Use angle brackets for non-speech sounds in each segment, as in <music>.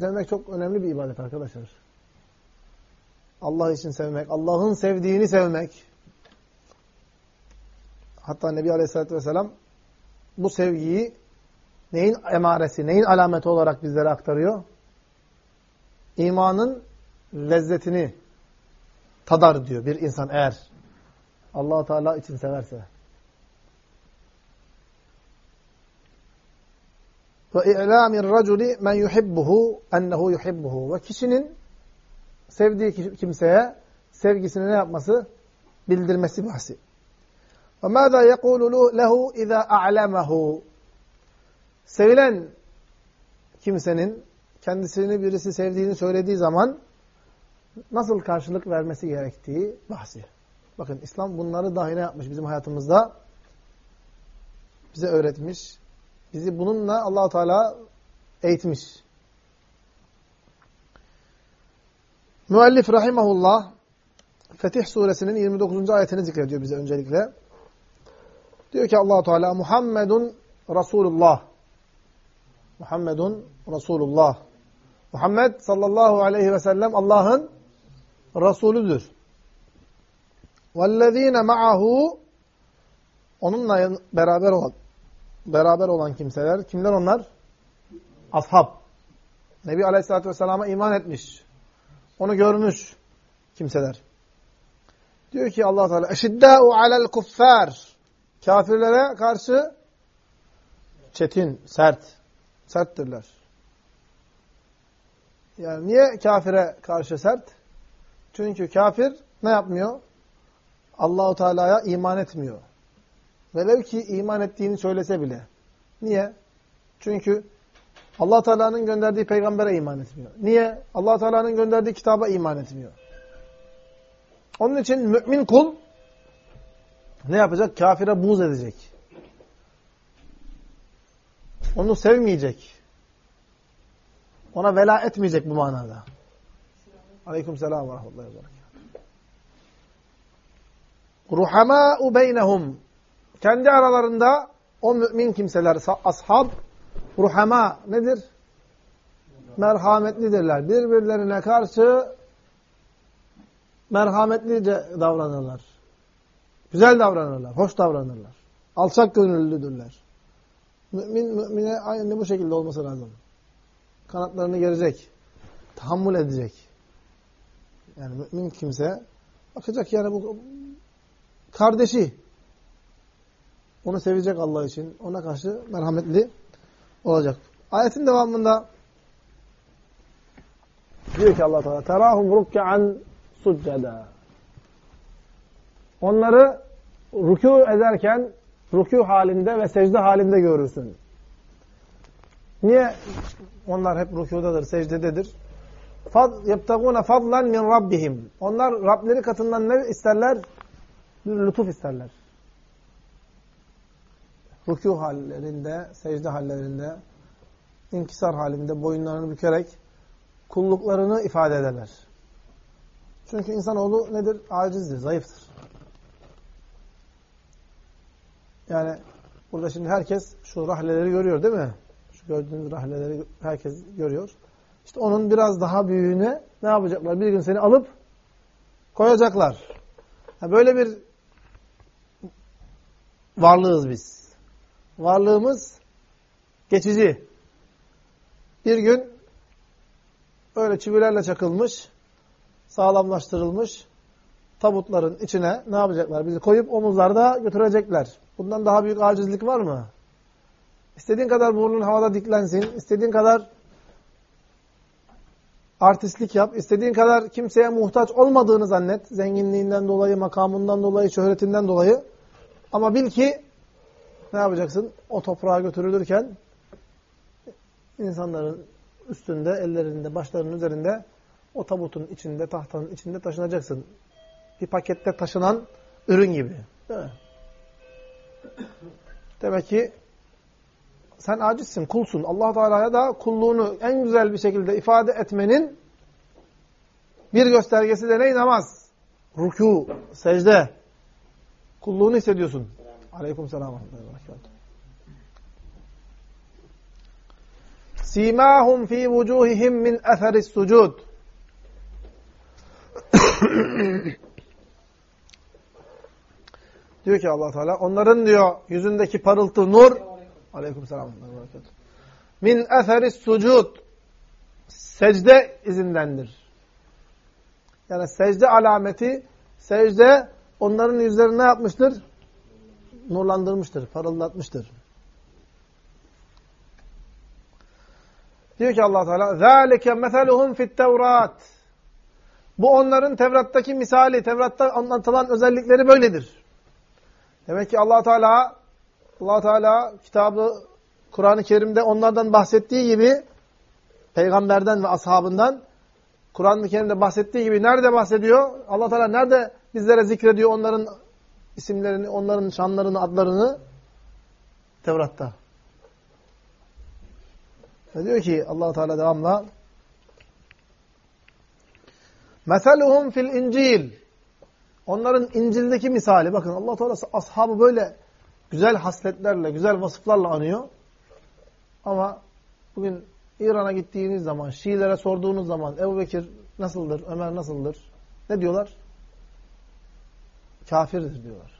Sevmek çok önemli bir ibadet arkadaşlar. Allah için sevmek, Allah'ın sevdiğini sevmek. Hatta Nebi Aleyhisselatü Vesselam bu sevgiyi neyin emaresi, neyin alameti olarak bizlere aktarıyor? İmanın lezzetini tadar diyor bir insan eğer allah Teala için severse. Ve i'lamir raculi men yuhibbuhu ennehu yuhibbuhu. Ve kişinin sevdiği kimseye sevgisini ne yapması? Bildirmesi bahsi. Ve mâzâ yekûlu lehu izâ a'lemehu. Sevilen kimsenin kendisini birisi sevdiğini söylediği zaman nasıl karşılık vermesi gerektiği bahsi. Bakın İslam bunları dahi ne yapmış bizim hayatımızda? Bize öğretmiş. Bizi bununla allah Teala eğitmiş. Müellif rahimahullah Fetih suresinin 29. ayetini zikrediyor bize öncelikle. Diyor ki allah Teala Muhammedun Resulullah. Muhammedun Resulullah. Muhammed sallallahu aleyhi ve sellem Allah'ın Resulüdür. وَالَّذ۪ينَ مَعَهُ Onunla beraber olan beraber olan kimseler. Kimler onlar? Ashab. Nebi Aleyhisselatü Vesselam'a iman etmiş. Onu görmüş kimseler. Diyor ki allah Teala eşiddâ'u alel kuffâr Kafirlere karşı çetin, sert. Serttirler. Yani niye kafire karşı sert? Çünkü kafir ne yapmıyor? Allahu Teala'ya iman etmiyor. Velev ki iman ettiğini söylese bile. Niye? Çünkü allah Teala'nın gönderdiği peygambere iman etmiyor. Niye? allah Teala'nın gönderdiği kitaba iman etmiyor. Onun için mümin kul ne yapacak? Kafire buz edecek. Onu sevmeyecek. Ona vela etmeyecek bu manada. Aleyküm selam ve rahmetullahi ve berekatuhu. Ruhamâ'u beynehum kendi aralarında o mümin kimseler, ashab, ruhama nedir? Merhametlidirler. Birbirlerine karşı merhametlice davranırlar. Güzel davranırlar, hoş davranırlar. Alçak gönüllüdürler. Mümin, mümine aynı bu şekilde olması lazım. Kanatlarını gerecek. Tahammül edecek. Yani mümin kimse bakacak yani bu kardeşi onu sevecek Allah için. Ona karşı merhametli olacak. Ayetin devamında diyor ki Allah Teala terahum ruk'an succada. Onları rükû ederken rükû halinde ve secde halinde görürsün. Niye onlar hep rükûdadır, secdededir? Yebtagûne fadlan min rabbihim. Onlar Rableri katından ne isterler? Bir lütuf isterler rükû hallerinde, secde hallerinde, inkisar halinde boyunlarını bükerek kulluklarını ifade ederler. Çünkü insanoğlu nedir? Acizdir, zayıftır. Yani burada şimdi herkes şu rahleleri görüyor değil mi? Şu gördüğünüz rahleleri herkes görüyor. İşte onun biraz daha büyüğüne ne yapacaklar? Bir gün seni alıp koyacaklar. Yani böyle bir varlığız biz varlığımız geçici. Bir gün öyle çivilerle çakılmış, sağlamlaştırılmış tabutların içine ne yapacaklar? Bizi koyup omuzlarda götürecekler. Bundan daha büyük acizlik var mı? İstediğin kadar burnun havada diklensin, istediğin kadar artistlik yap, istediğin kadar kimseye muhtaç olmadığını zannet. Zenginliğinden dolayı, makamından dolayı, şöhretinden dolayı. Ama bil ki ne yapacaksın? O toprağa götürülürken insanların üstünde, ellerinde, başlarının üzerinde o tabutun içinde, tahtanın içinde taşınacaksın. Bir pakette taşınan ürün gibi. Değil mi? Demek ki sen acizsin, kulsun. allah Teala'ya da kulluğunu en güzel bir şekilde ifade etmenin bir göstergesi de ne? Namaz. Rükû, secde. Kulluğunu hissediyorsun. Aleyküm selam. Simahum fi vucuhihim min etheris sucud. <clears throat> diyor ki Allah Teala onların diyor yüzündeki parıltı nur Aleykümselam. Min etheris sucud secde izindendir. Yani secde alameti secde onların yüzlerini ne yapmıştır? Nurlandırmıştır, parıldatmıştır. Diyor ki Allah Teala "Zalike meseluhum fit Tevrat." Bu onların Tevrat'taki misali, Tevrat'ta anlatılan özellikleri böyledir. Demek ki Allah Teala Allah Teala kitabı Kur'an-ı Kerim'de onlardan bahsettiği gibi peygamberden ve ashabından Kur'an-ı Kerim'de bahsettiği gibi nerede bahsediyor? Allah Teala nerede bizlere zikrediyor onların isimlerini, onların şanlarını, adlarını? Tevrat'ta. Ve diyor ki allah Teala devamla Meseluhum fil İncil Onların İncil'deki misali. Bakın allah Teala ashabı böyle güzel hasletlerle, güzel vasıflarla anıyor. Ama bugün İran'a gittiğiniz zaman, Şiilere sorduğunuz zaman Ebu Bekir nasıldır, Ömer nasıldır? Ne diyorlar? Kafirdir diyorlar.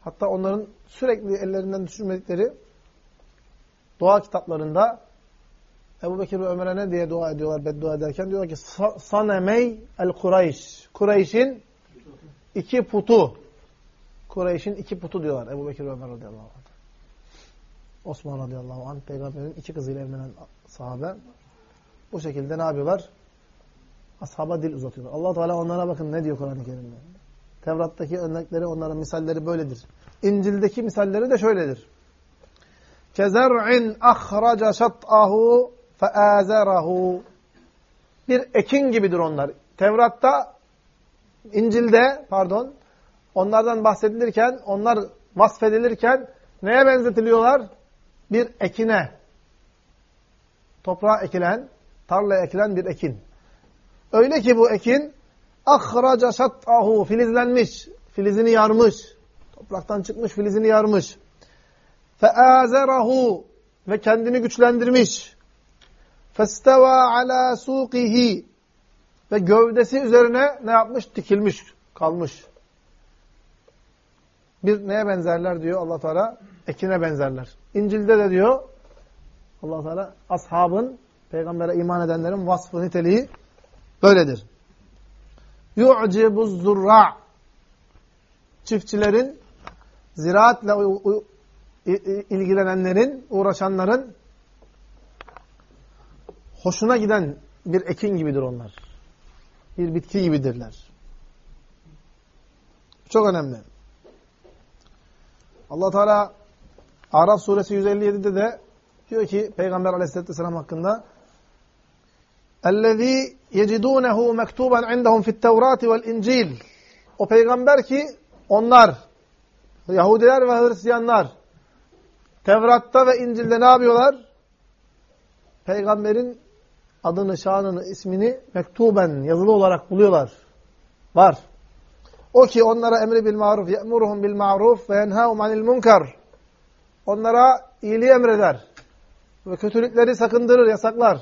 Hatta onların sürekli ellerinden düşürmedikleri dua kitaplarında Ebu Bekir ve Ömer'e ne diye dua ediyorlar beddua ederken? Diyorlar ki Sanemey el-Kureyş. Kureyş'in iki putu. Kureyş'in iki putu diyorlar Ebu Bekir ve Ömer radıyallahu anh. Osman radıyallahu anh peygamberin iki kızıyla evlenen sahabe. Bu şekilde ne yapıyorlar? Ashaba dil uzatıyorlar. allah Teala onlara bakın ne diyor Kur'an-ı Kerim'de. Tevrat'taki örnekleri, onların misalleri böyledir. İncil'deki misalleri de şöyledir. Kezer'in ahraca şat'ahu feazerahu Bir ekin gibidir onlar. Tevrat'ta, İncil'de, pardon, onlardan bahsedilirken, onlar vasfedilirken neye benzetiliyorlar? Bir ekine. Toprağa ekilen, tarlaya ekilen bir ekin. Öyle ki bu ekin ahraca şat'ahu filizlenmiş, filizini yarmış. Topraktan çıkmış, filizini yarmış. Feazerahu ve kendini güçlendirmiş. Festeva ala suqihi ve gövdesi üzerine ne yapmış? Dikilmiş, kalmış. Bir neye benzerler diyor Allah Teala? Ekine benzerler. İncil'de de diyor Allah Teala ashabın, peygambere iman edenlerin vasfı niteliği böyledir. Yu'cibuz zurra çiftçilerin ziraatle ilgilenenlerin, uğraşanların hoşuna giden bir ekin gibidir onlar. Bir bitki gibidirler. Çok önemli. Allah Teala Araf suresi 157'de de diyor ki Peygamber Aleyhisselatü vesselam hakkında اَلَّذ۪ي يَجِدُونَهُ مَكْتُوبًا عِنْدَهُمْ فِي التَّوْرَاتِ وَالْاِنْجِيلِ O peygamber ki onlar, Yahudiler ve Hristiyanlar Tevrat'ta ve İncil'de ne yapıyorlar? Peygamberin adını, şanını, ismini mektuben, yazılı olarak buluyorlar. Var. O ki onlara emri bil maruf, ye'muruhum bil maruf ve yenhâhum anil munkar. Onlara iyiliği emreder. Ve kötülükleri sakındırır, yasaklar.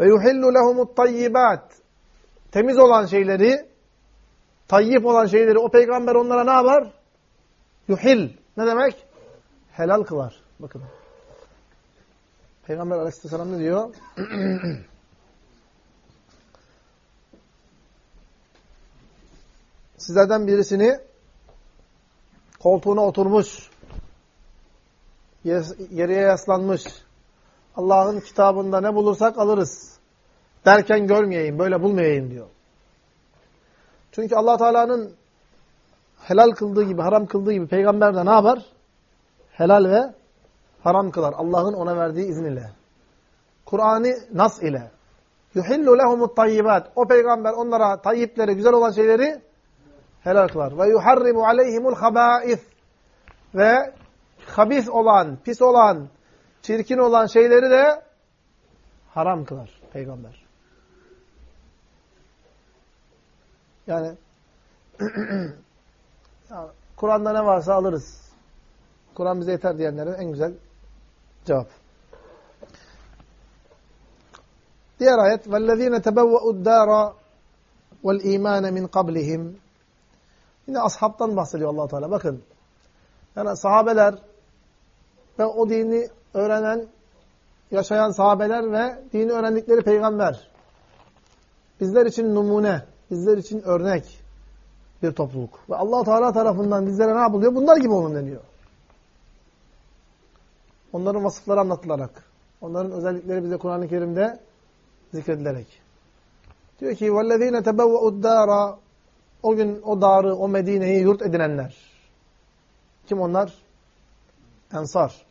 Ve yuhillu lehumut tayyibat. Temiz olan şeyleri, tayyip olan şeyleri o peygamber onlara ne yapar? Yuhil. Ne demek? helal kılar. Bakın. Peygamber aleyhisselam ne diyor? <clears throat> Sizlerden birisini koltuğuna oturmuş, geriye yaslanmış, Allah'ın kitabında ne bulursak alırız derken görmeyeyim, böyle bulmayayım diyor. Çünkü allah Teala'nın helal kıldığı gibi, haram kıldığı gibi peygamber de ne yapar? helal ve haram kılar. Allah'ın ona verdiği izin ile. Kur'an'ı nas ile. Yuhillu lehumut tayyibat. O peygamber onlara tayyipleri, güzel olan şeyleri helal kılar. Yuharrimu aleyhimul habais. Ve habis olan, pis olan, çirkin olan şeyleri de haram kılar peygamber. Yani <clears throat> Kur'an'da ne varsa alırız. Kur'an bize yeter diyenlerin en güzel cevap. Diğer ayet وَالَّذ۪ينَ تَبَوَّأُ الدَّارَ وَالْا۪يمَانَ مِنْ قَبْلِهِمْ Yine ashabtan bahsediyor allah Teala. Bakın. Yani sahabeler ve o dini öğrenen, yaşayan sahabeler ve dini öğrendikleri peygamber. Bizler için numune, bizler için örnek bir topluluk. Ve allah Teala tarafından bizlere ne yapılıyor? Bunlar gibi olun deniyor. Onların vasıfları anlatılarak, onların özellikleri bize Kur'an-ı Kerim'de zikredilerek. Diyor ki: "Vellezîne tebevve'ud dâra" O gün o darı, o Medine'yi yurt edinenler. Kim onlar? Ensar.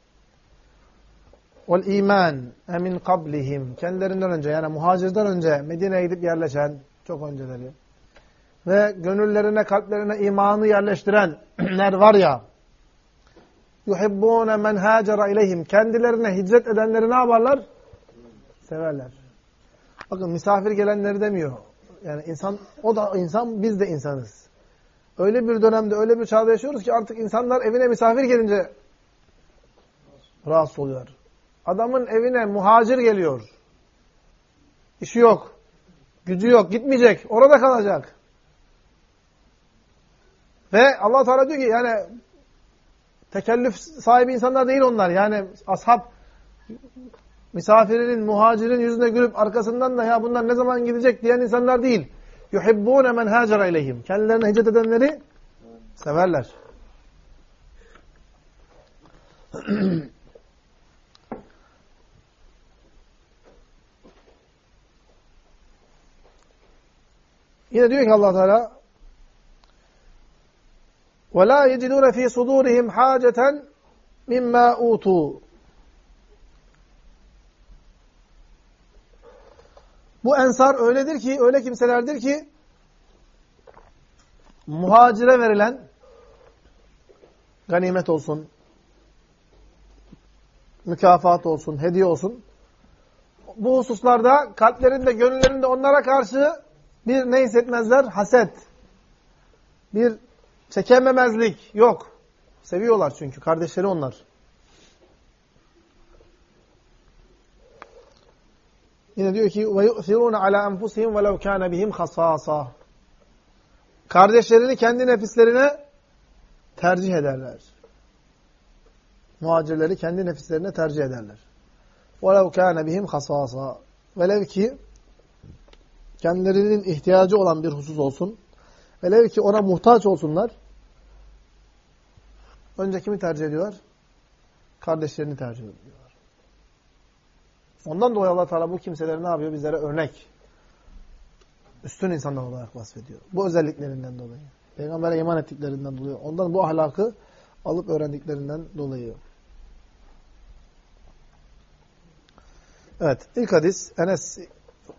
Vel iman emin kablihim. Kendilerinden önce yani muhacirden önce Medine'ye gidip yerleşen çok önceleri ve gönüllerine, kalplerine imanı yerleştirenler <clears throat> var ya yuhibbûne men hâcera ileyhim. Kendilerine hicret edenleri ne yaparlar? Severler. Bakın misafir gelenleri demiyor. Yani insan, o da insan, biz de insanız. Öyle bir dönemde, öyle bir çağda yaşıyoruz ki artık insanlar evine misafir gelince rahatsız oluyor. Adamın evine muhacir geliyor. İşi yok. Gücü yok. Gitmeyecek. Orada kalacak. Ve allah Teala diyor ki yani tekellüf sahibi insanlar değil onlar. Yani ashab misafirinin, muhacirin yüzüne gülüp arkasından da ya bunlar ne zaman gidecek diyen insanlar değil. Yuhibbûne men hâcera ileyhim. Kendilerine hicret edenleri severler. <clears throat> Yine diyor ki allah Teala وَلَا يَجِدُونَ ف۪ي صُدُورِهِمْ حَاجَةً مِمَّا اُوتُوا Bu ensar öyledir ki, öyle kimselerdir ki muhacire verilen ganimet olsun, mükafat olsun, hediye olsun. Bu hususlarda kalplerinde, gönüllerinde onlara karşı bir ne hissetmezler? Haset. Bir çekememezlik yok. Seviyorlar çünkü. Kardeşleri onlar. Yine diyor ki وَيُؤْثِرُونَ عَلَى أَنْفُسِهِمْ وَلَوْ كَانَ بِهِمْ خَصَاصًا Kardeşlerini kendi nefislerine tercih ederler. Muhacirleri kendi nefislerine tercih ederler. وَلَوْ كَانَ بِهِمْ خَصَاصًا Velev ki kendilerinin ihtiyacı olan bir husus olsun. Velev ki ona muhtaç olsunlar. Önce kimi tercih ediyorlar? Kardeşlerini tercih ediyorlar. Ondan dolayı allah Teala bu kimseleri ne yapıyor? Bizlere örnek. Üstün insanlar olarak vasfediyor. Bu özelliklerinden dolayı. Peygamber'e iman ettiklerinden dolayı. Ondan bu ahlakı alıp öğrendiklerinden dolayı. Evet. ilk hadis Enes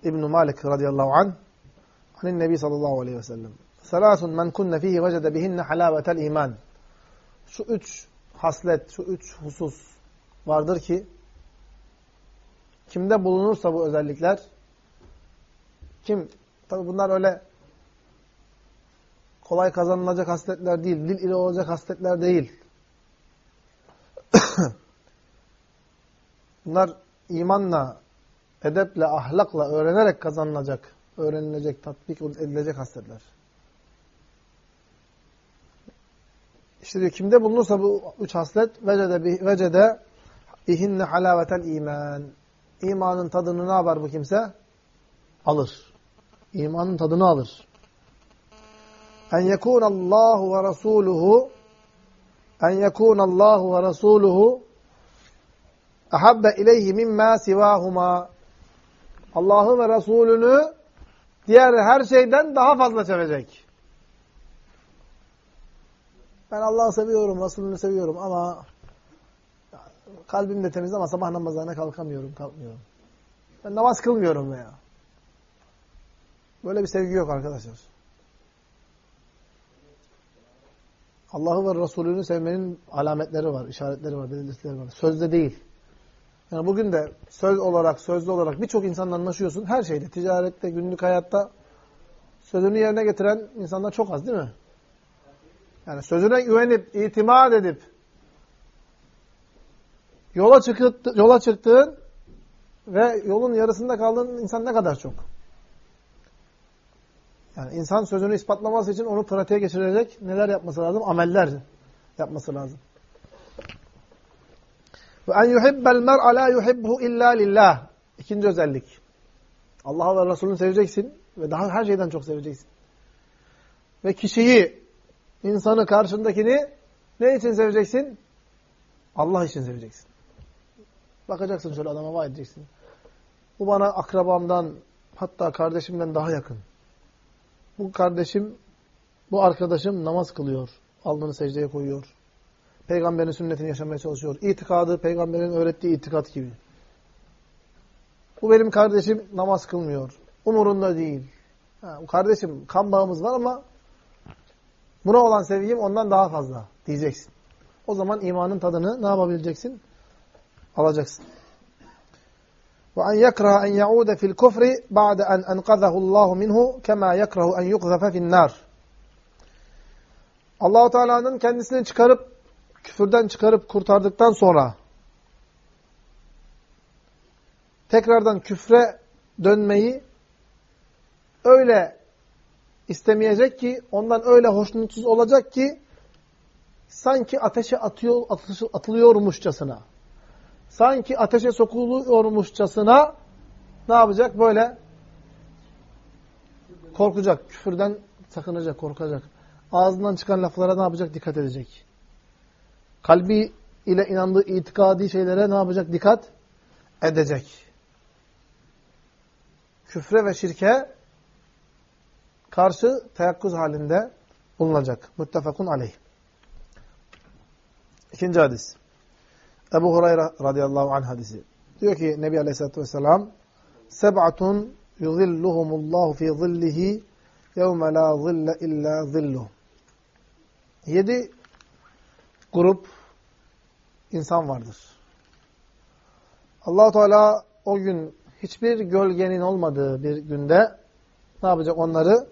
İbn Malik radıyallahu anh Anin Nebi sallallahu aleyhi ve sellem. Selasun men kunne fihi vecede bihinne halavetel iman. Şu üç haslet, şu üç husus vardır ki Kimde bulunursa bu özellikler, kim, tabi bunlar öyle kolay kazanılacak hasletler değil, dil ile olacak hasletler değil. <coughs> bunlar imanla, edeple, ahlakla, öğrenerek kazanılacak, öğrenilecek, tatbik edilecek hasletler. İşte diyor kimde bulunursa bu üç haslet vecede vecede bihinne halavetel iman imanın tadını ne yapar bu kimse? Alır. İmanın tadını alır. En yekunallahu ve rasuluhu en yekunallahu ve rasuluhu ahabbe ileyhi mimma sivahuma Allah'ı ve Resulünü diğer her şeyden daha fazla sevecek. Ben Allah'ı seviyorum, Resulünü seviyorum ama Kalbim de temiz ama sabah namazlarına kalkamıyorum, kalkmıyorum. Ben namaz kılmıyorum veya. Böyle bir sevgi yok arkadaşlar. Allah'ı ve Resulünü sevmenin alametleri var, işaretleri var, belirtileri var. Sözde değil. Yani bugün de söz olarak, sözlü olarak birçok insanla anlaşıyorsun. Her şeyde, ticarette, günlük hayatta sözünü yerine getiren insanlar çok az değil mi? Yani sözüne güvenip, itimat edip, yola, çıkıp, yola çıktığın ve yolun yarısında kaldığın insan ne kadar çok? Yani insan sözünü ispatlaması için onu pratiğe geçirecek neler yapması lazım? Ameller yapması lazım. Ve en yuhibbel mer'a la yuhibbuhu illa lillah. İkinci özellik. Allah'ı ve Resulünü seveceksin ve daha her şeyden çok seveceksin. Ve kişiyi, insanı, karşındakini ne için seveceksin? Allah için seveceksin. Bakacaksın şöyle adama vay edeceksin. Bu bana akrabamdan, hatta kardeşimden daha yakın. Bu kardeşim, bu arkadaşım namaz kılıyor. Alnını secdeye koyuyor. Peygamberin sünnetini yaşamaya çalışıyor. İtikadı peygamberin öğrettiği itikat gibi. Bu benim kardeşim namaz kılmıyor. Umurunda değil. Ha, kardeşim kan bağımız var ama buna olan sevgim ondan daha fazla diyeceksin. O zaman imanın tadını ne yapabileceksin? Alacaksın. Ve en yekraha en yaude fil kufri ba'de en enqazahu Allah minhu kema yekrahu en yukzafe fin nar. Allahu Teala'nın kendisini çıkarıp küfürden çıkarıp kurtardıktan sonra tekrardan küfre dönmeyi öyle istemeyecek ki, ondan öyle hoşnutsuz olacak ki sanki ateşe atıyor, atılıyormuşçasına, sanki ateşe sokuluyormuşçasına ne yapacak? Böyle korkacak, küfürden sakınacak, korkacak. Ağzından çıkan laflara ne yapacak? Dikkat edecek. Kalbi ile inandığı itikadi şeylere ne yapacak? Dikkat edecek. Küfre ve şirke karşı teyakkuz halinde bulunacak. Muttefakun aleyh. İkinci hadis. Ebu Hurayra radıyallahu anh hadisi. Diyor ki Nebi Aleyhisselatü Vesselam Seb'atun yuzilluhumullahu fi zillihi yevme la zille illa zilluh. Yedi grup insan vardır. allah Teala o gün hiçbir gölgenin olmadığı bir günde ne yapacak onları?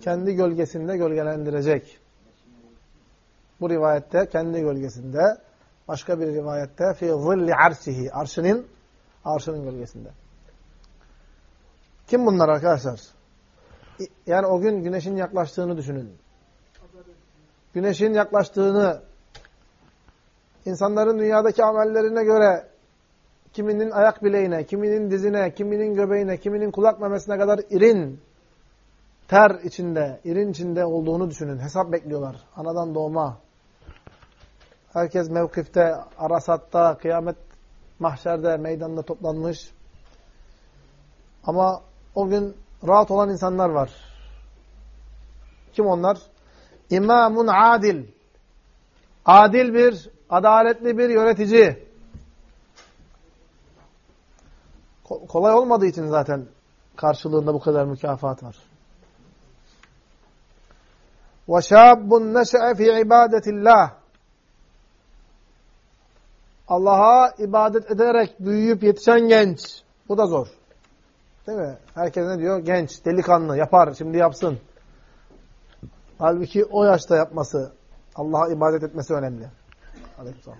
Kendi gölgesinde gölgelendirecek. Bu rivayette kendi gölgesinde, başka bir rivayette fi zilli arşihi, arşının arşının gölgesinde. Kim bunlar arkadaşlar? Yani o gün güneşin yaklaştığını düşünün. Güneşin yaklaştığını, insanların dünyadaki amellerine göre kiminin ayak bileğine, kiminin dizine, kiminin göbeğine, kiminin kulak memesine kadar irin, ter içinde, irin içinde olduğunu düşünün. Hesap bekliyorlar. Anadan doğma. Herkes mevkifte, arasatta, kıyamet mahşerde, meydanda toplanmış. Ama o gün rahat olan insanlar var. Kim onlar? İmamun adil. Adil bir, adaletli bir yönetici. Kolay olmadığı için zaten karşılığında bu kadar mükafat var. وَشَابٌ نَشَأَ فِي عِبَادَةِ اللّٰهِ Allah'a ibadet ederek büyüyüp yetişen genç. Bu da zor. Değil mi? Herkes ne diyor? Genç, delikanlı, yapar, şimdi yapsın. Halbuki o yaşta yapması, Allah'a ibadet etmesi önemli. Aleyhisselam.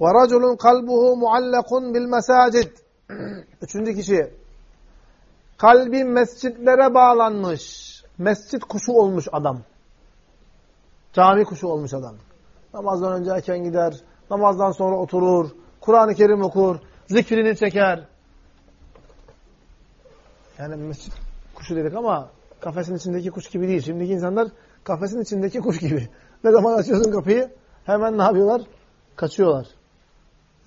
Ve raculun kalbuhu muallakun bil mesacid. <clears throat> Üçüncü kişi. Kalbi mescitlere bağlanmış. Mescit kuşu olmuş adam. Cami kuşu olmuş adam. Namazdan önce erken gider. Namazdan sonra oturur. Kur'an-ı Kerim okur. Zikrini çeker. Yani mescit kuşu dedik ama kafesin içindeki kuş gibi değil. Şimdiki insanlar kafesin içindeki kuş gibi. <laughs> Ne zaman açıyorsun kapıyı hemen ne yapıyorlar? Kaçıyorlar.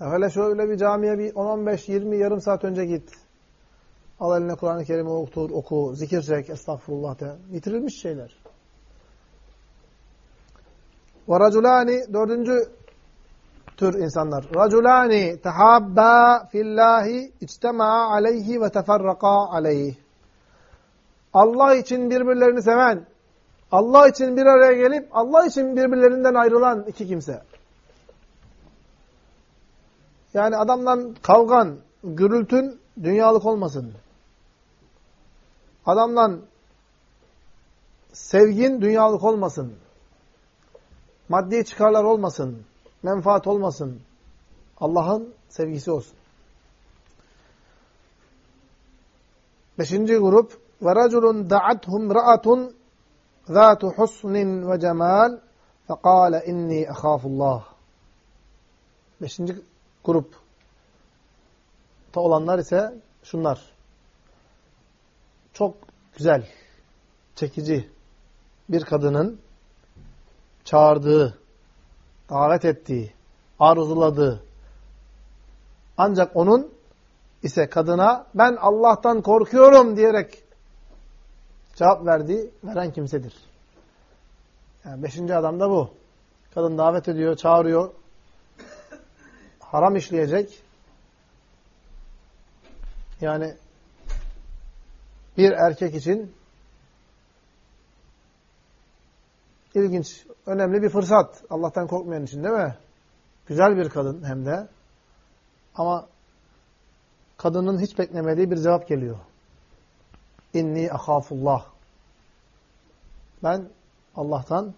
Ya hele şöyle bir camiye bir 10-15-20 yarım saat önce git. Al eline Kur'an-ı Kerim'i okur, oku, zikir çek, estağfurullah de. Yitirilmiş şeyler. Ve raculani, dördüncü tür insanlar. Raculani tehabba fillahi içtema'a aleyhi ve teferraka aleyhi. Allah için birbirlerini seven, Allah için bir araya gelip Allah için birbirlerinden ayrılan iki kimse. Yani adamdan kavgan, gürültün dünyalık olmasın. Adamdan sevgin dünyalık olmasın. Maddi çıkarlar olmasın. Menfaat olmasın. Allah'ın sevgisi olsun. Beşinci grup ve raculun da'athum zatu husnin ve cemal fekale inni ehafullah. Beşinci grup ta olanlar ise şunlar. Çok güzel, çekici bir kadının çağırdığı, davet ettiği, arzuladığı ancak onun ise kadına ben Allah'tan korkuyorum diyerek cevap verdiği, veren kimsedir. Yani beşinci adam da bu. Kadın davet ediyor, çağırıyor. Haram işleyecek. Yani bir erkek için ilginç, önemli bir fırsat. Allah'tan korkmayan için değil mi? Güzel bir kadın hem de. Ama kadının hiç beklemediği bir cevap geliyor. İnni ahafullah. Ben Allah'tan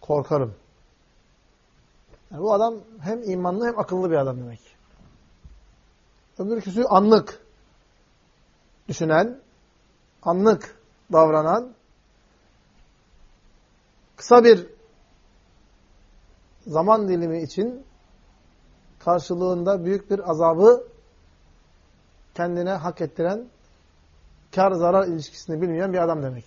korkarım. Yani bu adam hem imanlı hem akıllı bir adam demek. Öbürküsü anlık düşünen, anlık davranan, kısa bir zaman dilimi için karşılığında büyük bir azabı kendine hak ettiren kar zarar ilişkisini bilmeyen bir adam demek.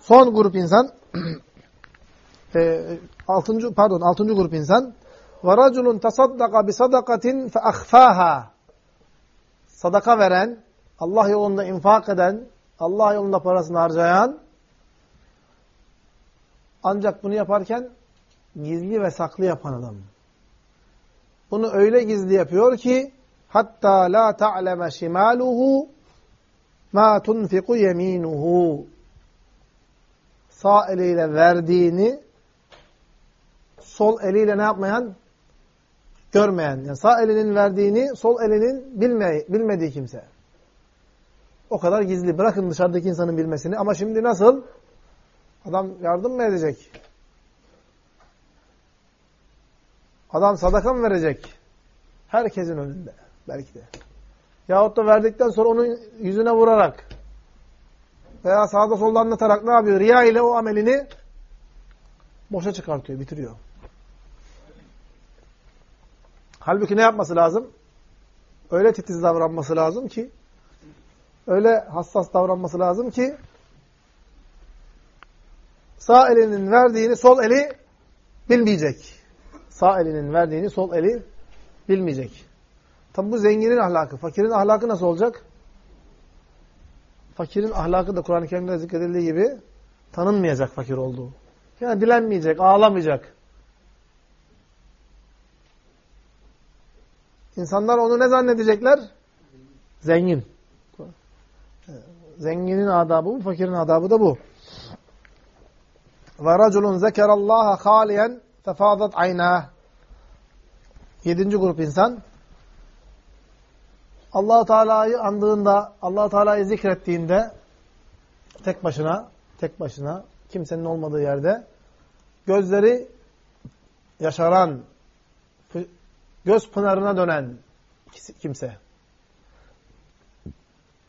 Son grup insan <clears throat> e, altıncı pardon altıncı grup insan bi sadakatin fe ahfaha sadaka veren Allah yolunda infak eden Allah yolunda parasını harcayan ancak bunu yaparken gizli ve saklı yapan adam. Bunu öyle gizli yapıyor ki hatta la ta'leme şimaluhu ma tunfiku yeminuhu sağ eliyle verdiğini sol eliyle ne yapmayan? Görmeyen. Yani sağ elinin verdiğini sol elinin bilme, bilmediği kimse. O kadar gizli. Bırakın dışarıdaki insanın bilmesini. Ama şimdi nasıl? Adam yardım mı edecek? Adam sadaka mı verecek? Herkesin önünde. Belki de. Yahut da verdikten sonra onun yüzüne vurarak veya sağda solda anlatarak ne yapıyor? Riya ile o amelini boşa çıkartıyor, bitiriyor. Halbuki ne yapması lazım? Öyle titiz davranması lazım ki öyle hassas davranması lazım ki sağ elinin verdiğini sol eli bilmeyecek. Sağ elinin verdiğini sol eli bilmeyecek. Tabi bu zenginin ahlakı. Fakirin ahlakı nasıl olacak? Fakirin ahlakı da Kur'an-ı Kerim'de zikredildiği gibi tanınmayacak fakir olduğu. Yani dilenmeyecek, ağlamayacak. İnsanlar onu ne zannedecekler? Zengin. Zenginin adabı bu, fakirin adabı da bu. Ve raculun zekerallaha haliyen tefâdat aynâh. Yedinci grup insan. Allah Teala'yı andığında, allah Teala'yı zikrettiğinde tek başına, tek başına, kimsenin olmadığı yerde gözleri yaşaran, göz pınarına dönen kimse.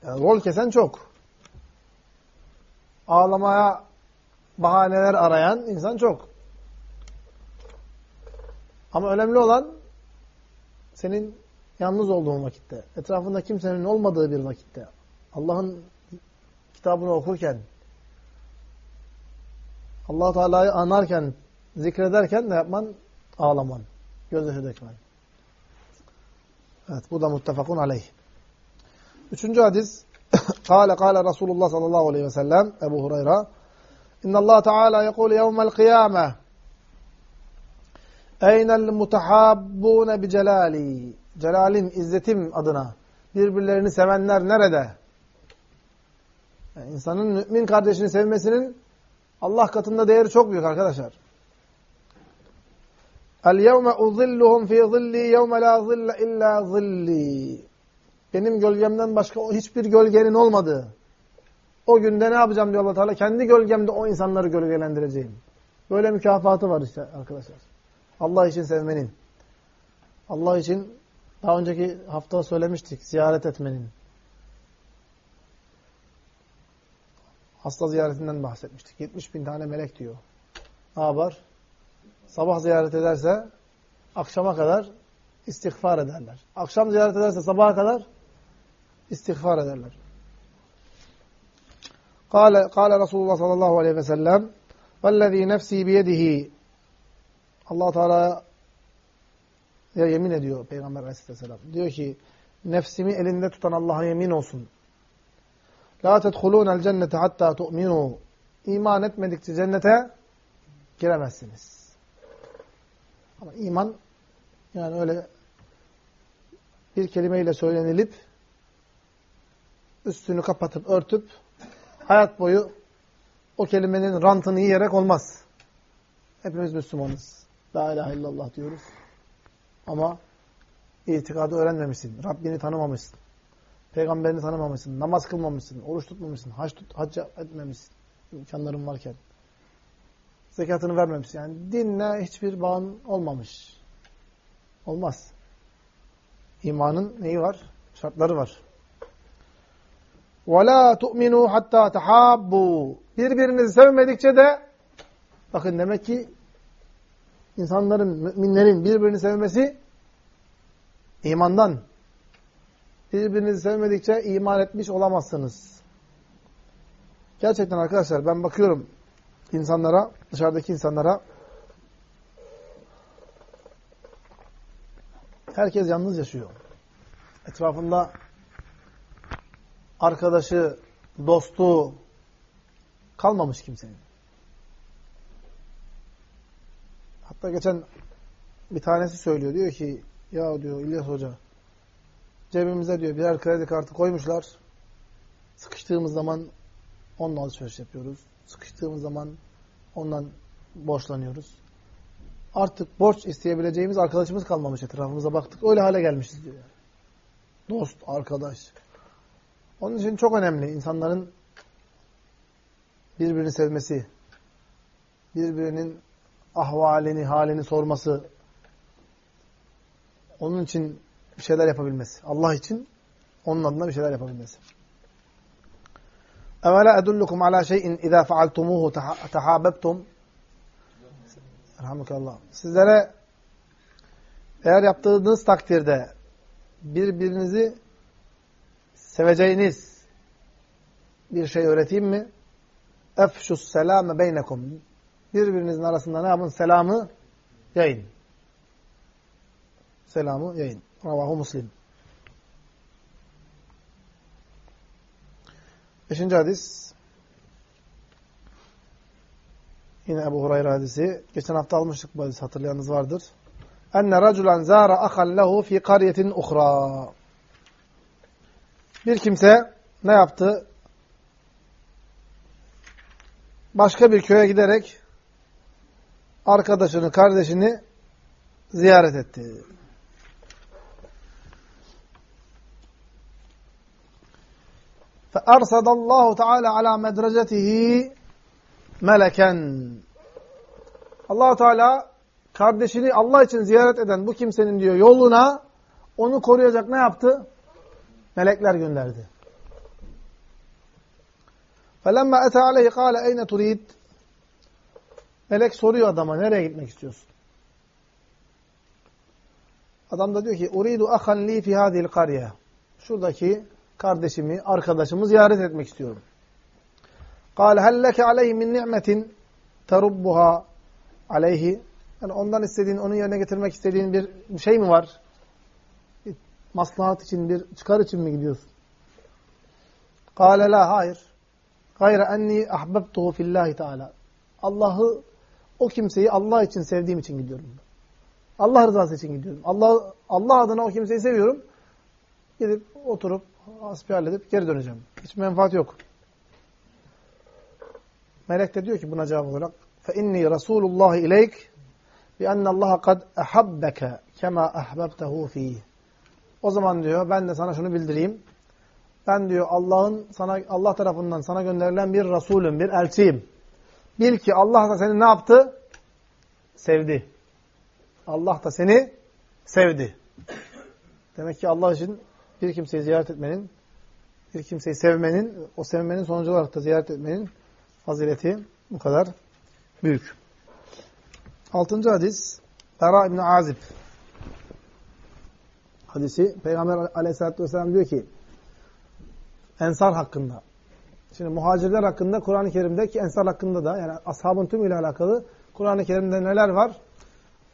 Yani rol kesen çok. Ağlamaya bahaneler arayan insan çok. Ama önemli olan senin yalnız olduğun vakitte, etrafında kimsenin olmadığı bir vakitte, Allah'ın kitabını okurken, allah Teala'yı anarken, zikrederken ne yapman? Ağlaman, gözyaşı dökmen. Evet, bu da muttefakun aleyh. Üçüncü hadis, <coughs> Kale kale Resulullah sallallahu aleyhi ve sellem, Ebu Hureyre, İnna Allah Teala yekul yevmel kıyame, Eynel mutahabbune bi celali. Celalim, izzetim adına. Birbirlerini sevenler nerede? Yani insanın mümin kardeşini sevmesinin Allah katında değeri çok büyük arkadaşlar. El yevme uzilluhum fi zilli yevme la zille illa zilli. Benim gölgemden başka hiçbir gölgenin olmadığı. O günde ne yapacağım diyor Allah Teala? Kendi gölgemde o insanları gölgelendireceğim. Böyle mükafatı var işte arkadaşlar. Allah için sevmenin, Allah için daha önceki hafta söylemiştik ziyaret etmenin. Hasta ziyaretinden bahsetmiştik. 70 bin tane melek diyor. Ne yapar? Sabah ziyaret ederse akşama kadar istiğfar ederler. Akşam ziyaret ederse sabaha kadar istiğfar ederler. Kale, kale Resulullah sallallahu aleyhi ve sellem vellezî nefsî biyedihi Allah Teala ya yemin ediyor Peygamber aleyhisselam. Diyor ki nefsimi elinde tutan Allah'a yemin olsun. La tedhulûnel cennete hatta tu'minû. İman etmedikçe cennete giremezsiniz. Ama iman yani öyle bir kelimeyle söylenilip üstünü kapatıp örtüp hayat boyu o kelimenin rantını yiyerek olmaz. Hepimiz Müslümanız. La ilahe illallah diyoruz. Ama itikadı öğrenmemişsin. Rabbini tanımamışsın. Peygamberini tanımamışsın. Namaz kılmamışsın. Oruç tutmamışsın. Hac, tut, hac etmemişsin. İmkanların varken. Zekatını vermemişsin. Yani dinle hiçbir bağın olmamış. Olmaz. İmanın neyi var? Şartları var. وَلَا تُؤْمِنُوا hatta تَحَابُّوا Birbirinizi sevmedikçe de bakın demek ki insanların, müminlerin birbirini sevmesi imandan. Birbirinizi sevmedikçe iman etmiş olamazsınız. Gerçekten arkadaşlar ben bakıyorum insanlara, dışarıdaki insanlara herkes yalnız yaşıyor. Etrafında arkadaşı, dostu kalmamış kimsenin. Hatta geçen bir tanesi söylüyor. Diyor ki ya diyor İlyas Hoca cebimize diyor birer kredi kartı koymuşlar. Sıkıştığımız zaman onunla alışveriş yapıyoruz. Sıkıştığımız zaman ondan borçlanıyoruz. Artık borç isteyebileceğimiz arkadaşımız kalmamış etrafımıza baktık. Öyle hale gelmişiz diyor. Dost, arkadaş. Onun için çok önemli insanların birbirini sevmesi, birbirinin ahvalini, halini sorması, onun için bir şeyler yapabilmesi. Allah için onun adına bir şeyler yapabilmesi. Evela edullukum ala şeyin izâ fealtumuhu tehabbebtum. Elhamdülillah. Sizlere eğer yaptığınız takdirde birbirinizi seveceğiniz bir şey öğreteyim mi? Efşus selâme beynekum. Birbirinizin arasında ne yapın? Selamı yayın. Selamı yayın. Ravahu Muslim. Beşinci hadis. Yine Ebu Hurayra hadisi. Geçen hafta almıştık bu hadisi hatırlayanınız vardır. Enne raculan zâra ahan lehu fi kariyetin uhra. Bir kimse ne yaptı? Başka bir köye giderek arkadaşını, kardeşini ziyaret etti. فَأَرْسَدَ اللّٰهُ تَعَالَى عَلَى مَدْرَجَتِهِ meleken. allah Teala kardeşini Allah için ziyaret eden bu kimsenin diyor yoluna onu koruyacak ne yaptı? Melekler gönderdi. فَلَمَّا اَتَى عَلَيْهِ قَالَ اَيْنَ تُرِيدْ Melek soruyor adama nereye gitmek istiyorsun? Adam da diyor ki uridu ahan li fi hadil kariye. Şuradaki kardeşimi, arkadaşımı ziyaret etmek istiyorum. Kal helleke aleyhi min ni'metin terubbuha aleyhi. Yani ondan istediğin, onun yerine getirmek istediğin bir şey mi var? Maslahat için, bir çıkar için mi gidiyorsun? Kale la hayır. Gayre enni ahbebtuhu fillahi teala. Allah'ı o kimseyi Allah için sevdiğim için gidiyorum. Allah rızası için gidiyorum. Allah Allah adına o kimseyi seviyorum. Gidip oturup hasbihal edip geri döneceğim. Hiç menfaat yok. Melek de diyor ki buna cevap olarak فَاِنِّي رَسُولُ اللّٰهِ اِلَيْكَ بِأَنَّ اللّٰهَ قَدْ اَحَبَّكَ كَمَا اَحْبَبْتَهُ ف۪يهِ O zaman diyor ben de sana şunu bildireyim. Ben diyor Allah'ın sana Allah tarafından sana gönderilen bir Resulüm, bir elçiyim. Bil ki Allah da seni ne yaptı? Sevdi. Allah da seni sevdi. Demek ki Allah için bir kimseyi ziyaret etmenin, bir kimseyi sevmenin, o sevmenin sonucu olarak da ziyaret etmenin fazileti bu kadar büyük. Altıncı hadis, Bera İbni Azib hadisi. Peygamber aleyhissalatü vesselam diyor ki, Ensar hakkında. Şimdi muhacirler hakkında Kur'an-ı Kerim'de ki Ensar hakkında da yani ashabın tümüyle alakalı Kur'an-ı Kerim'de neler var?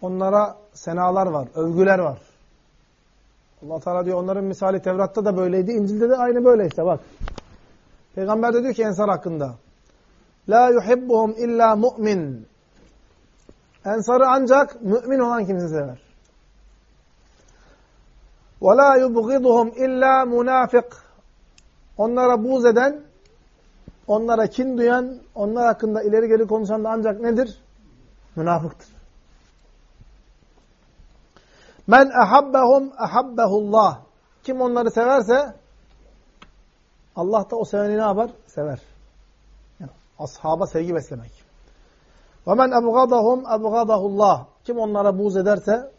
Onlara senalar var, övgüler var. allah Teala diyor onların misali Tevrat'ta da böyleydi, İncil'de de aynı böyle işte bak. Peygamber de diyor ki Ensar hakkında. La yuhibbuhum illa mu'min. Ensarı ancak mümin olan kimse sever. Ve la illa münafık. Onlara buğz eden, onlara kin duyan, onlar hakkında ileri geri konuşan da ancak nedir? Münafıktır. Men ahabbahum ahabbahullah. Kim onları severse Allah da o seveni ne yapar? Sever. Yani ashaba sevgi beslemek. Ve men ebgadahum ebgadahullah. Kim onlara buğz ederse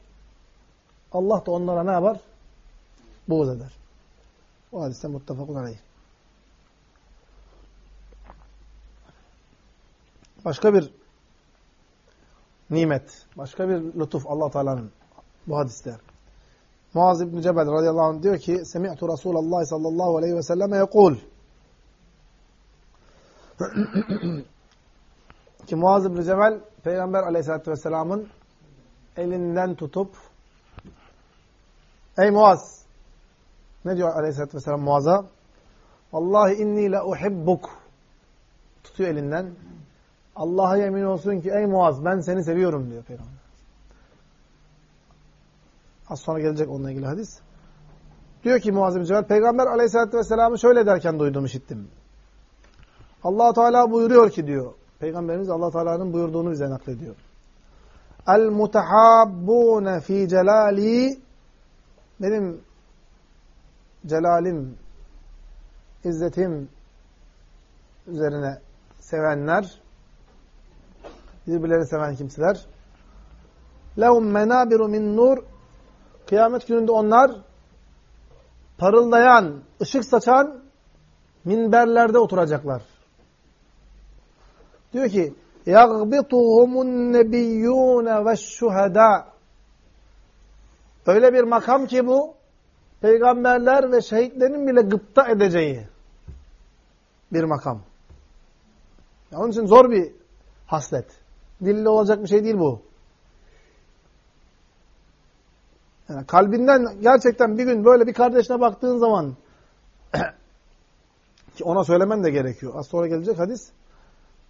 Allah da onlara ne yapar? Buğz eder. Bu hadiste muttefakun aleyh. Başka bir nimet, başka bir lütuf allah Teala'nın bu hadiste. Muaz İbn Cebel radıyallahu anh diyor ki Semi'tu Resulallah sallallahu aleyhi ve selleme yekul <clears throat> ki Muaz İbn Cebel Peygamber aleyhissalatü vesselamın elinden tutup Ey Muaz ne diyor aleyhissalatü vesselam Muaz'a? Vallahi inni la uhibbuk tutuyor elinden. Allah'a yemin olsun ki ey Muaz ben seni seviyorum diyor Peygamber. Az sonra gelecek onunla ilgili hadis. Diyor ki Muaz bin Cebel, Peygamber aleyhissalatü vesselam'ı şöyle derken duydum, işittim. allah Teala buyuruyor ki diyor, Peygamberimiz allah Teala'nın buyurduğunu bize naklediyor. El mutahabbune fi celali benim celalim, izzetim üzerine sevenler, birbirlerini seven kimseler, lehum menabiru min nur Kıyamet gününde onlar parıldayan, ışık saçan minberlerde oturacaklar. Diyor ki يَغْبِطُهُمُ النَّبِيُّونَ وَالشُّهَدَى Öyle bir makam ki bu, peygamberler ve şehitlerin bile gıpta edeceği bir makam. Onun için zor bir haslet. Dille olacak bir şey değil bu. Yani kalbinden gerçekten bir gün böyle bir kardeşine baktığın zaman <clears throat> ki ona söylemen de gerekiyor. Az sonra gelecek hadis.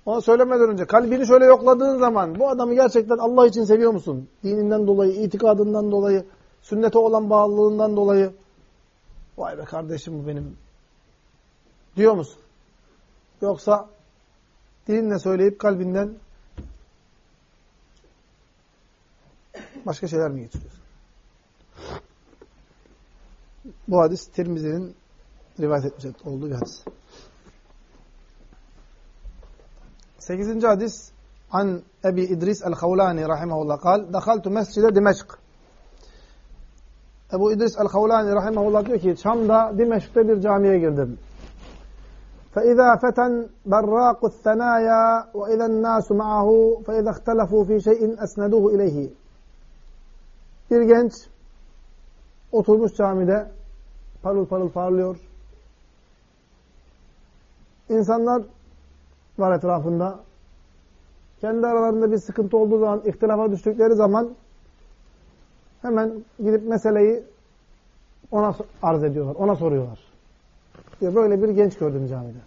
Ona söylemeden önce kalbini şöyle yokladığın zaman bu adamı gerçekten Allah için seviyor musun? Dininden dolayı, itikadından dolayı, sünnete olan bağlılığından dolayı. Vay be kardeşim bu benim. Diyor musun? Yoksa dilinle söyleyip kalbinden başka şeyler mi getiriyorsun? Bu hadis Tirmizi'nin rivayet etmiş olduğu bir hadis. Sekizinci hadis An Ebi İdris el-Havlani rahimahullah kal Dakhaltu mescide Dimeşk Ebu İdris el-Havlani rahimahullah diyor ki Şam'da Dimeşk'te bir camiye girdim. فإذا فتى براق الثنايا وإذا الناس معه فإذا اختلفوا في شيء أسندوه إليه Bir genç oturmuş camide parıl parıl parlıyor. İnsanlar var etrafında. Kendi aralarında bir sıkıntı olduğu zaman, ihtilafa düştükleri zaman hemen gidip meseleyi ona arz ediyorlar, ona soruyorlar. Diyor, böyle bir genç gördüm camide.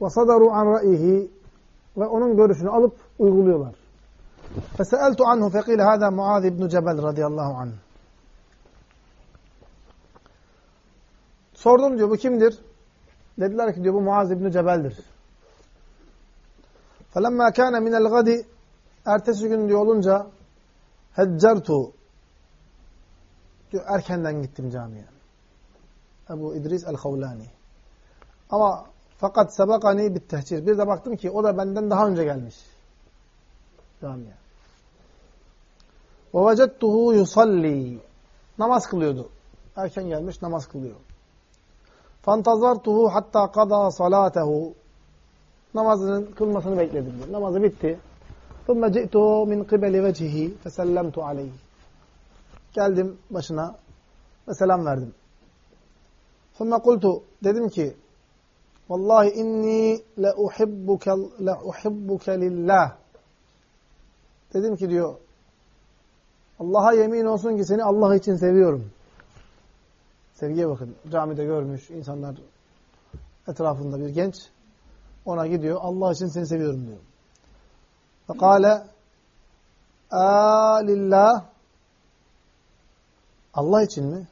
وَصَدَرُوا عَنْ رَأِهِ Ve onun görüşünü alıp uyguluyorlar. فَسَأَلْتُ عَنْهُ فَقِيلَ هَذَا مُعَاذِ بْنُ جَبَلْ radıyallahu anh. Sordum diyor bu kimdir? Dediler ki diyor bu Muaz İbni Cebel'dir. فَلَمَّا كَانَ مِنَ الْغَدِ Ertesi gün diyor olunca heccertu diyor erkenden gittim camiye. Ebu İdris el-Havlani. Ama fakat sebekani bit tehcir. Bir de baktım ki o da benden daha önce gelmiş camiye. وَوَجَدْتُهُ يُصَلِّي Namaz kılıyordu. Erken gelmiş namaz kılıyor. فَانْتَظَرْتُهُ hatta قَضَى صَلَاتَهُ Namazının kılmasını bekledim. Diyor. Namazı bitti. ثُمَّ جِئْتُهُ مِنْ قِبَلِ وَجْهِهِ فَسَلَّمْتُ عَلَيْهِ Geldim başına ve selam verdim. ثُمَّ قُلْتُ Dedim ki Vallahi inni le uhibbuke le uhibbuke lillah. Dedim ki diyor Allah'a yemin olsun ki seni Allah için seviyorum. Sevgiye bakın. Camide görmüş insanlar etrafında bir genç ona gidiyor. Allah için seni seviyorum diyor. Fekale lillah Allah için mi?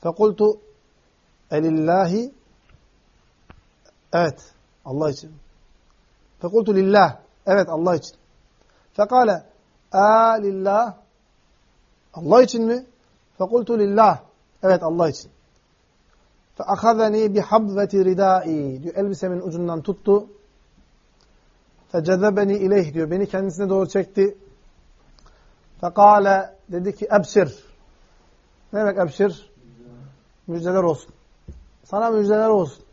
Fekultu elillahi Evet. Allah için. Fekultu lillah. Evet Allah için. Fekale a lillah. Allah için mi? Fekultu lillah. Evet Allah için. Feakhazani bihabveti ridai. Diyor elbisemin ucundan tuttu. Fecezebeni ileyh diyor. Beni kendisine doğru çekti. Fekale dedi ki ebşir. Ne demek ebşir? Müjdeler olsun. Sana müjdeler olsun.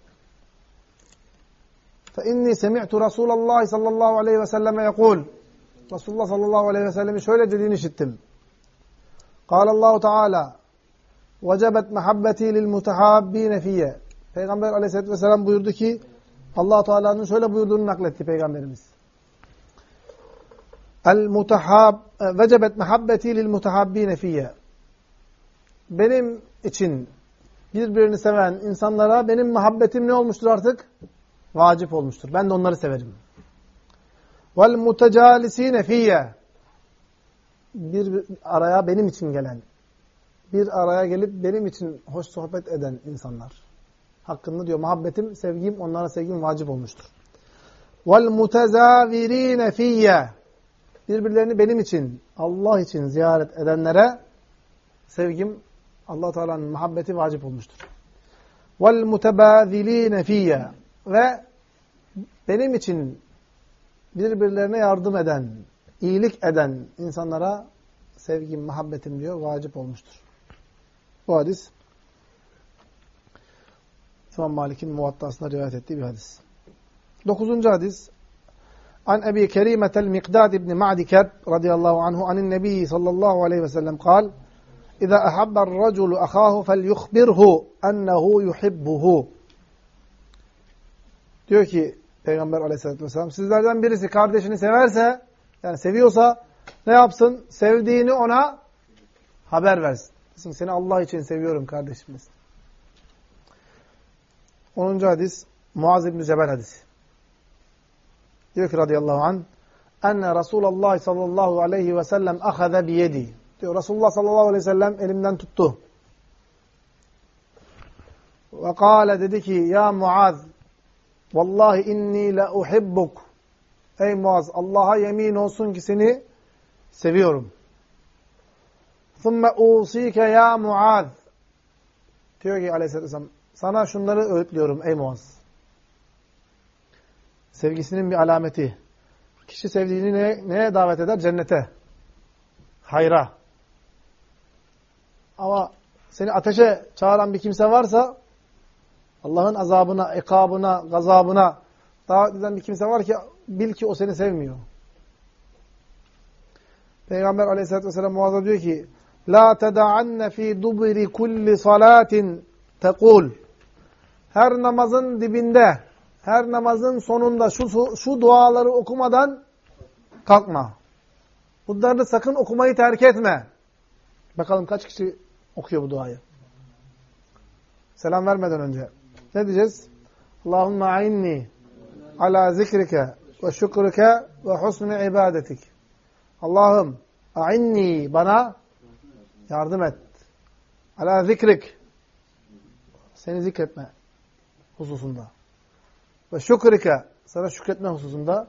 فإني سمعت رسول الله صلى الله عليه وسلم يقول Resulullah sallallahu aleyhi ve sellemin şöyle dediğini işittim. Allahu Teala vecebet mehabbeti lil mutahabbine fiyye. Peygamber aleyhissalatü vesselam buyurdu ki allah Teala'nın şöyle buyurduğunu nakletti Peygamberimiz. El mutahab vecebet mehabbeti lil mutahabbine. Benim için birbirini seven insanlara benim muhabbetim ne olmuştur artık? Vacip olmuştur. Ben de onları severim. Vel mutecalisine fiyye bir araya benim için gelen, bir araya gelip benim için hoş sohbet eden insanlar. Hakkında diyor muhabbetim, sevgim, onlara sevgim vacip olmuştur. Vel mutezavirine fiyye birbirlerini benim için, Allah için ziyaret edenlere sevgim, Allah Teala'nın muhabbeti vacip olmuştur. Vel mutebâziline fiyye ve benim için birbirlerine yardım eden, iyilik eden insanlara sevgim, muhabbetim diyor, vacip olmuştur. Bu hadis İmam Malik'in muvattasında rivayet ettiği bir hadis. Dokuzuncu hadis An Ebi Kerimetel Mikdad ibn Ma'di Kerb radıyallahu anhu anin Nebi sallallahu aleyhi ve sellem kal İza ahabber raculu ahahu fel yukhbirhu ennehu yuhibbuhu Diyor ki Peygamber aleyhissalatü vesselam sizlerden birisi kardeşini severse yani seviyorsa ne yapsın? Sevdiğini ona haber versin. Desin seni Allah için seviyorum kardeşimiz. 10. hadis Muaz İbni Cebel hadisi. Diyor ki radıyallahu anh enne Resulullah sallallahu aleyhi ve sellem ahaze biyedi. Diyor Resulullah sallallahu aleyhi ve sellem elimden tuttu. Ve kâle dedi ki ya Muaz Vallahi inni la uhibbuk. Ey Muaz Allah'a yemin olsun ki seni seviyorum. ثُمَّ اُوْصِيكَ ya Muaz. Diyor ki aleyhisselatü vesselam sana şunları öğütlüyorum ey Muaz. Sevgisinin bir alameti. Kişi sevdiğini neye, neye davet eder? Cennete. Hayra. Ama seni ateşe çağıran bir kimse varsa Allah'ın azabına, ikabına, gazabına davet eden bir kimse var ki bil ki o seni sevmiyor. Peygamber aleyhissalatü vesselam Muaz'a diyor ki La teda'anne fi dubri kulli salatin tekul Her namazın dibinde, her namazın sonunda şu, şu duaları okumadan kalkma. Bunları sakın okumayı terk etme. Bakalım kaç kişi okuyor bu duayı. Selam vermeden önce. Ne diyeceğiz? Allahümme a'inni ala zikrike ve şükrike ve husni ibadetik. Allah'ım a'inni bana yardım et. Ala zikrik seni zikretme hususunda. Ve şükrike sana şükretme hususunda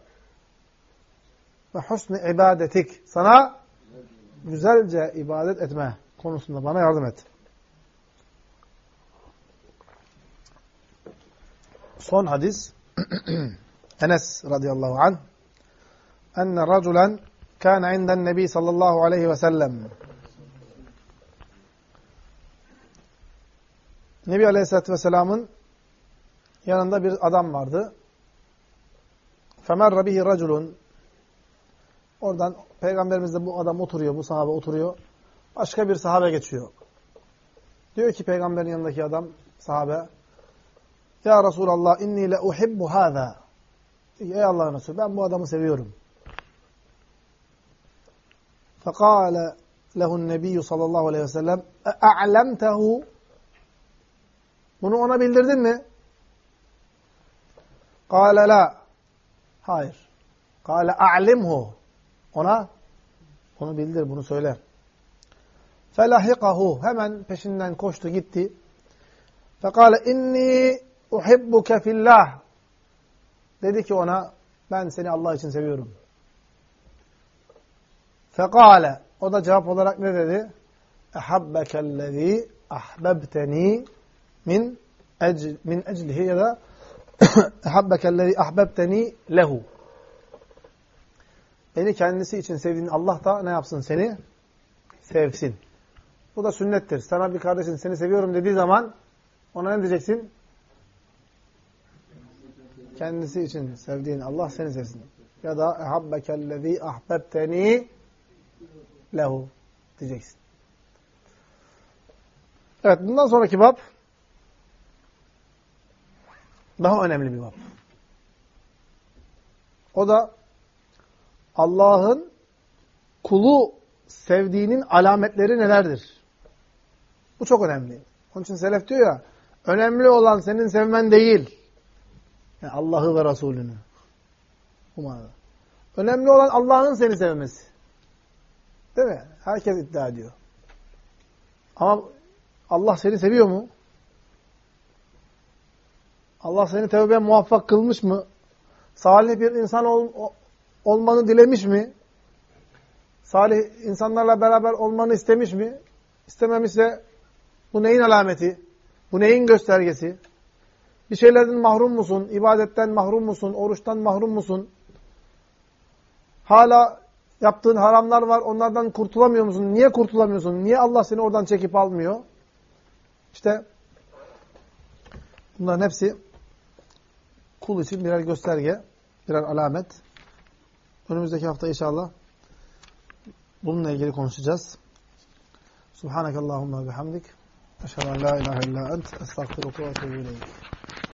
ve husni ibadetik sana güzelce ibadet etme konusunda bana yardım et. Son hadis <clears throat> Enes radıyallahu anh enne raculen كان عند النبي صلى الله عليه وسلم Nebi Aleyhisselatü Vesselam'ın yanında bir adam vardı. فَمَرَّ بِهِ رَجُلٌ Oradan Peygamberimiz de bu adam oturuyor, bu sahabe oturuyor. Başka bir sahabe geçiyor. Diyor ki Peygamberin yanındaki adam, sahabe, ya Resulallah inni le uhibbu hâzâ. Ey Allah'ın Resulü ben bu adamı seviyorum. Fekâle lehun nebiyyü sallallahu aleyhi ve sellem e'lemtehu Bunu ona bildirdin mi? Kâle la. Hayır. Kâle a'limhu. Ona onu bildir, bunu söyle. Felahikahu. Hemen peşinden koştu gitti. Fekâle inni uhibbuke fillah. Dedi ki ona, ben seni Allah için seviyorum. Fekale. O da cevap olarak ne dedi? Ehabbekellezî ahbebteni min ecl, min eclihi ya da <coughs> ehabbekellezî ahbebteni lehu. Beni kendisi için sevdiğin Allah da ne yapsın seni? Sevsin. Bu da sünnettir. Sana bir kardeşin seni seviyorum dediği zaman ona ne diyeceksin? Kendisi için sevdiğin Allah seni sevsin. Ya da ehabbekellezî ahbebteni lehu diyeceksin. Evet bundan sonraki bab daha önemli bir bab. O da Allah'ın kulu sevdiğinin alametleri nelerdir? Bu çok önemli. Onun için selef diyor ya, önemli olan senin sevmen değil. Yani Allah'ı ve Resulünü. Bu manada. Önemli olan Allah'ın seni sevmesi. Değil mi? Herkes iddia ediyor. Ama Allah seni seviyor mu? Allah seni tevbe muvaffak kılmış mı? Salih bir insan ol, olmanı dilemiş mi? Salih insanlarla beraber olmanı istemiş mi? İstememişse bu neyin alameti? Bu neyin göstergesi? Bir şeylerden mahrum musun? İbadetten mahrum musun? Oruçtan mahrum musun? Hala yaptığın haramlar var. Onlardan kurtulamıyor musun? Niye kurtulamıyorsun? Niye Allah seni oradan çekip almıyor? İşte bunların hepsi kul için birer gösterge, birer alamet. Önümüzdeki hafta inşallah bununla ilgili konuşacağız. Subhanakallahumma bihamdik. Eşhedü en la ilahe illa ent. Estağfiruka ve etûbü.